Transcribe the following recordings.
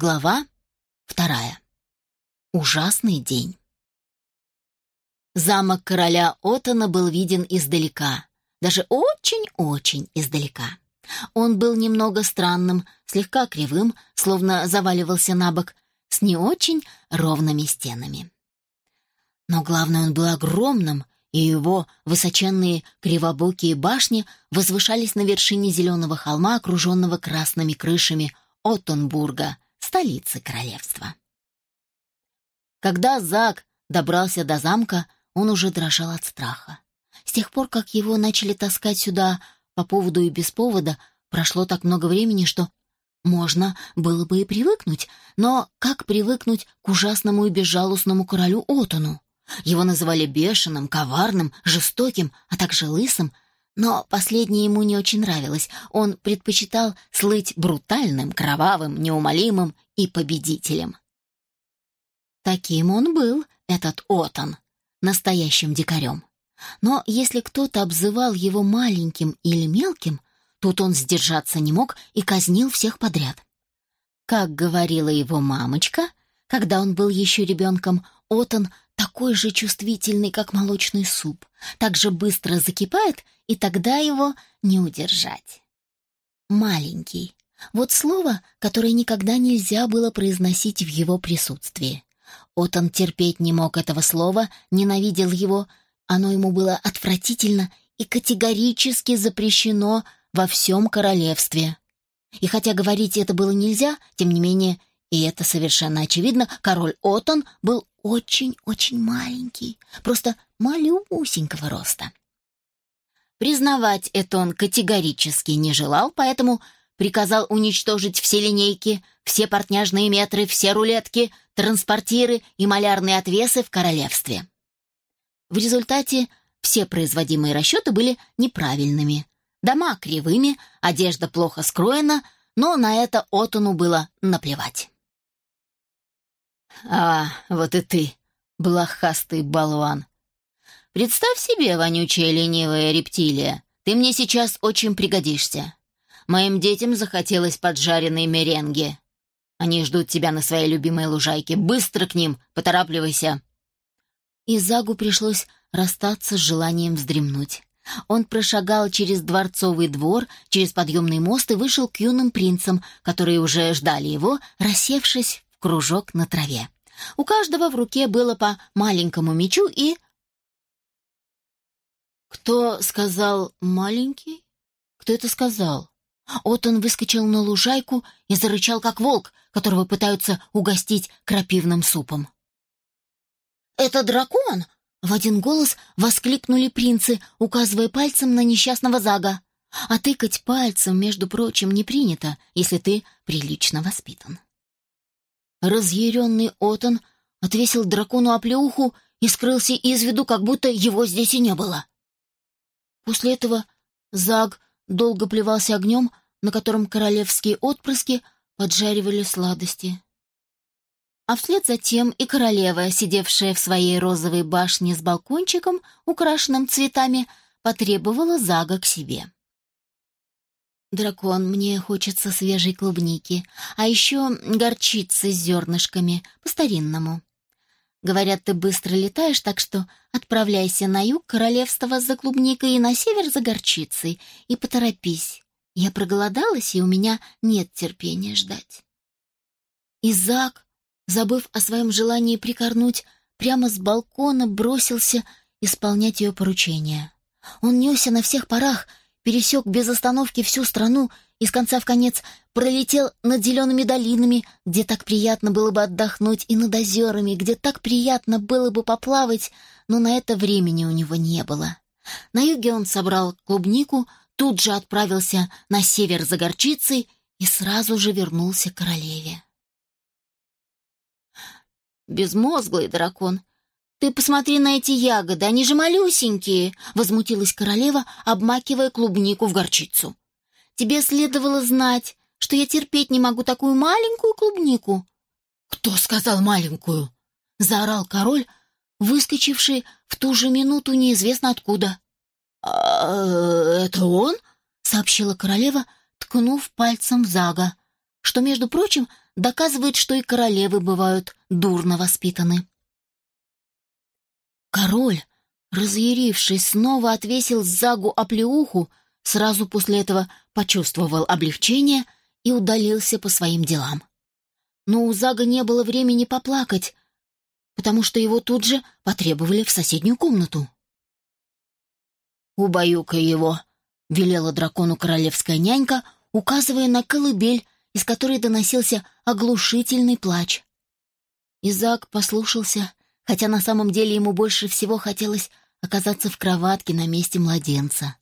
Глава вторая. Ужасный день. Замок короля Отона был виден издалека, даже очень-очень издалека. Он был немного странным, слегка кривым, словно заваливался на бок, с не очень ровными стенами. Но главное, он был огромным, и его высоченные кривобокие башни возвышались на вершине зеленого холма, окруженного красными крышами Оттенбурга — столицы королевства. Когда Зак добрался до замка, он уже дрожал от страха. С тех пор, как его начали таскать сюда по поводу и без повода, прошло так много времени, что можно было бы и привыкнуть, но как привыкнуть к ужасному и безжалостному королю Отону? Его называли бешеным, коварным, жестоким, а также лысым — но последнее ему не очень нравилось. Он предпочитал слыть брутальным, кровавым, неумолимым и победителем. Таким он был, этот Отон, настоящим дикарем. Но если кто-то обзывал его маленьким или мелким, тут он сдержаться не мог и казнил всех подряд. Как говорила его мамочка, когда он был еще ребенком, Отон такой же чувствительный, как молочный суп, так же быстро закипает, и тогда его не удержать. Маленький. Вот слово, которое никогда нельзя было произносить в его присутствии. Отон терпеть не мог этого слова, ненавидел его, оно ему было отвратительно и категорически запрещено во всем королевстве. И хотя говорить это было нельзя, тем не менее, и это совершенно очевидно, король Отон был очень-очень маленький, просто малюсенького роста. Признавать это он категорически не желал, поэтому приказал уничтожить все линейки, все портняжные метры, все рулетки, транспортиры и малярные отвесы в королевстве. В результате все производимые расчеты были неправильными. Дома кривыми, одежда плохо скроена, но на это Отону было наплевать. «А, вот и ты, блохастый болван!» «Представь себе, вонючая ленивая рептилия, ты мне сейчас очень пригодишься. Моим детям захотелось поджаренной меренги. Они ждут тебя на своей любимой лужайке. Быстро к ним, поторапливайся!» И Загу пришлось расстаться с желанием вздремнуть. Он прошагал через дворцовый двор, через подъемный мост и вышел к юным принцам, которые уже ждали его, рассевшись кружок на траве. У каждого в руке было по маленькому мечу и... Кто сказал «маленький»? Кто это сказал? Вот он выскочил на лужайку и зарычал, как волк, которого пытаются угостить крапивным супом. «Это дракон!» — в один голос воскликнули принцы, указывая пальцем на несчастного Зага. А тыкать пальцем, между прочим, не принято, если ты прилично воспитан. Разъяренный Отон отвесил дракону оплеуху и скрылся из виду, как будто его здесь и не было. После этого Заг долго плевался огнем, на котором королевские отпрыски поджаривали сладости. А вслед за тем и королева, сидевшая в своей розовой башне с балкончиком, украшенным цветами, потребовала Зага к себе. «Дракон, мне хочется свежей клубники, а еще горчицы с зернышками, по-старинному. Говорят, ты быстро летаешь, так что отправляйся на юг королевства за клубникой и на север за горчицей, и поторопись. Я проголодалась, и у меня нет терпения ждать». Изак, забыв о своем желании прикорнуть, прямо с балкона бросился исполнять ее поручение. Он несся на всех парах, пересек без остановки всю страну и с конца в конец пролетел над зелеными долинами, где так приятно было бы отдохнуть, и над озерами, где так приятно было бы поплавать, но на это времени у него не было. На юге он собрал клубнику, тут же отправился на север за горчицей и сразу же вернулся к королеве. «Безмозглый дракон, «Ты посмотри на эти ягоды, они же малюсенькие!» — возмутилась королева, обмакивая клубнику в горчицу. «Тебе следовало знать, что я терпеть не могу такую маленькую клубнику». «Кто сказал маленькую?» — заорал король, выскочивший в ту же минуту неизвестно откуда. «А, «Это он?» — сообщила королева, ткнув пальцем в Зага. что, между прочим, доказывает, что и королевы бывают дурно воспитаны. Король, разъярившись, снова отвесил Загу оплеуху, сразу после этого почувствовал облегчение и удалился по своим делам. Но у Зага не было времени поплакать, потому что его тут же потребовали в соседнюю комнату. «Убаюкай его», — велела дракону королевская нянька, указывая на колыбель, из которой доносился оглушительный плач. Изак послушался, хотя на самом деле ему больше всего хотелось оказаться в кроватке на месте младенца.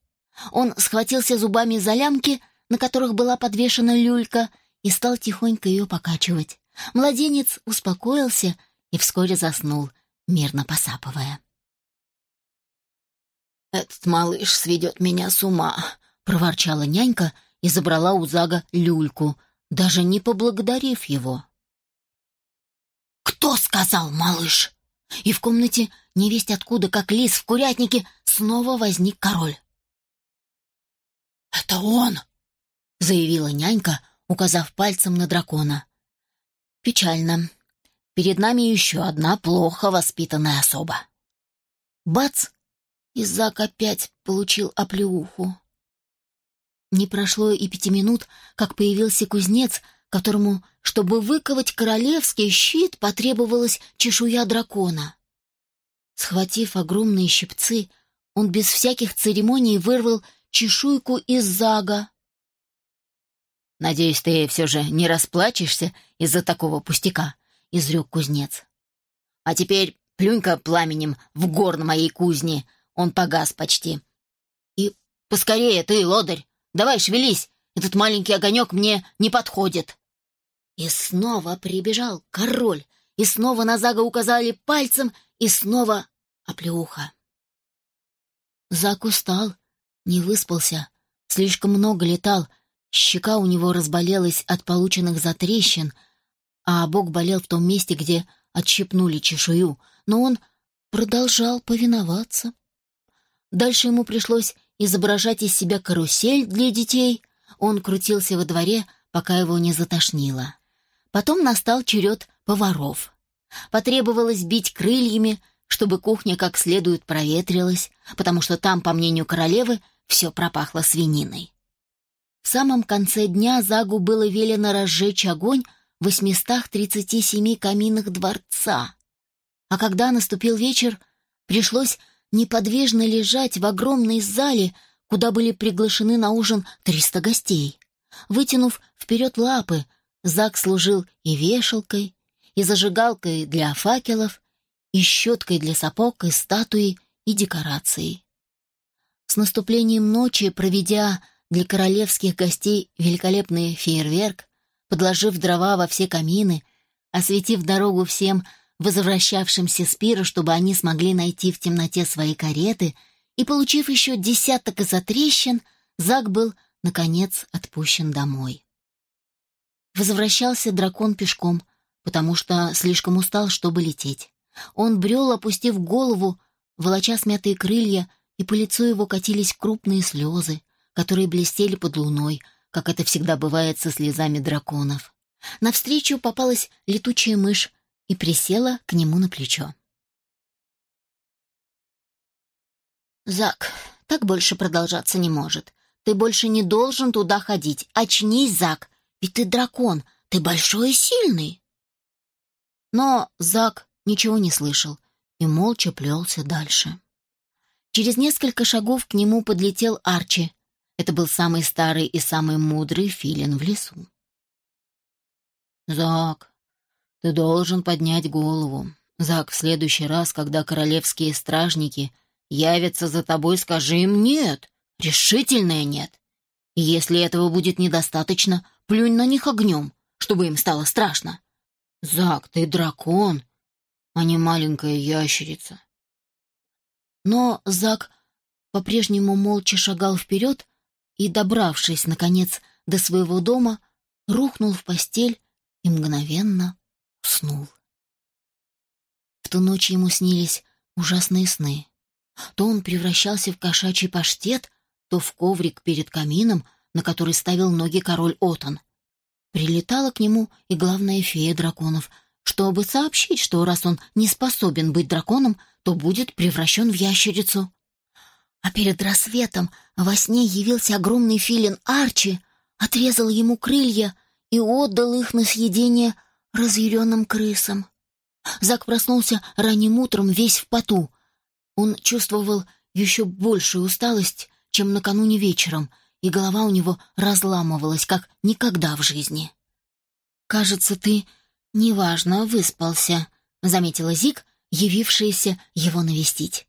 Он схватился зубами за лямки, на которых была подвешена люлька, и стал тихонько ее покачивать. Младенец успокоился и вскоре заснул, мирно посапывая. «Этот малыш сведет меня с ума», — проворчала нянька и забрала у Зага люльку, даже не поблагодарив его. «Кто сказал, малыш?» И в комнате, невесть откуда, как лис в курятнике, снова возник король. «Это он!» — заявила нянька, указав пальцем на дракона. «Печально. Перед нами еще одна плохо воспитанная особа». Бац! Изак опять получил оплеуху. Не прошло и пяти минут, как появился кузнец, которому, чтобы выковать королевский щит, потребовалась чешуя дракона. Схватив огромные щипцы, он без всяких церемоний вырвал чешуйку из зага. «Надеюсь, ты все же не расплачешься из-за такого пустяка», — изрек кузнец. «А теперь плюнь-ка пламенем в горн моей кузни, он погас почти. И поскорее ты, лодырь, давай шевелись, этот маленький огонек мне не подходит. И снова прибежал король, и снова на Зага указали пальцем, и снова оплеуха. Зак устал, не выспался, слишком много летал, щека у него разболелась от полученных затрещин, а бок болел в том месте, где отщипнули чешую, но он продолжал повиноваться. Дальше ему пришлось изображать из себя карусель для детей. Он крутился во дворе, пока его не затошнило. Потом настал черед поваров. Потребовалось бить крыльями, чтобы кухня как следует проветрилась, потому что там, по мнению королевы, все пропахло свининой. В самом конце дня Загу было велено разжечь огонь в 837 каминах дворца. А когда наступил вечер, пришлось неподвижно лежать в огромной зале, куда были приглашены на ужин триста гостей. Вытянув вперед лапы, Зак служил и вешалкой, и зажигалкой для факелов, и щеткой для сапог, и статуей, и декорацией. С наступлением ночи, проведя для королевских гостей великолепный фейерверк, подложив дрова во все камины, осветив дорогу всем возвращавшимся с пира, чтобы они смогли найти в темноте свои кареты, и, получив еще десяток затрещин, Зак был, наконец, отпущен домой. Возвращался дракон пешком, потому что слишком устал, чтобы лететь. Он брел, опустив голову, волоча смятые крылья, и по лицу его катились крупные слезы, которые блестели под луной, как это всегда бывает со слезами драконов. Навстречу попалась летучая мышь, и присела к нему на плечо. «Зак, так больше продолжаться не может. Ты больше не должен туда ходить. Очнись, Зак, ведь ты дракон, ты большой и сильный». Но Зак ничего не слышал и молча плелся дальше. Через несколько шагов к нему подлетел Арчи. Это был самый старый и самый мудрый филин в лесу. «Зак, ты должен поднять голову. Зак, в следующий раз, когда королевские стражники явятся за тобой, скажи им «нет», решительное «нет». И если этого будет недостаточно, плюнь на них огнем, чтобы им стало страшно. Зак, ты дракон, а не маленькая ящерица. Но Зак по-прежнему молча шагал вперед и, добравшись, наконец, до своего дома, рухнул в постель и мгновенно уснул. В ту ночь ему снились ужасные сны. То он превращался в кошачий паштет, то в коврик перед камином, на который ставил ноги король Отон. прилетала к нему и главная фея драконов, чтобы сообщить, что раз он не способен быть драконом, то будет превращен в ящерицу. А перед рассветом во сне явился огромный филин Арчи, отрезал ему крылья и отдал их на съедение разъяренным крысам. Зак проснулся ранним утром весь в поту. Он чувствовал еще большую усталость, чем накануне вечером, и голова у него разламывалась, как никогда в жизни. «Кажется, ты неважно выспался», — заметила Зик, явившаяся его навестить.